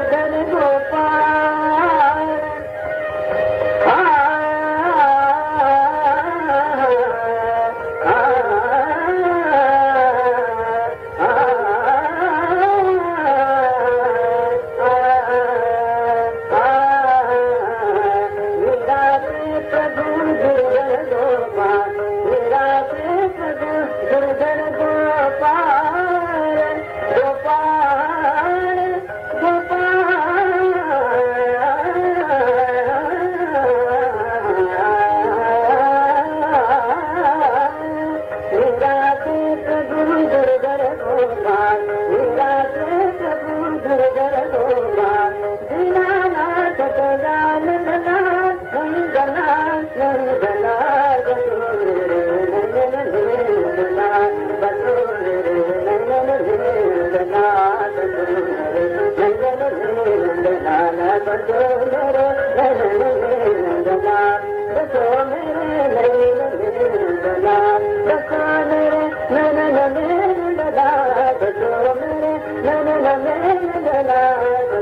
Gopal दादा न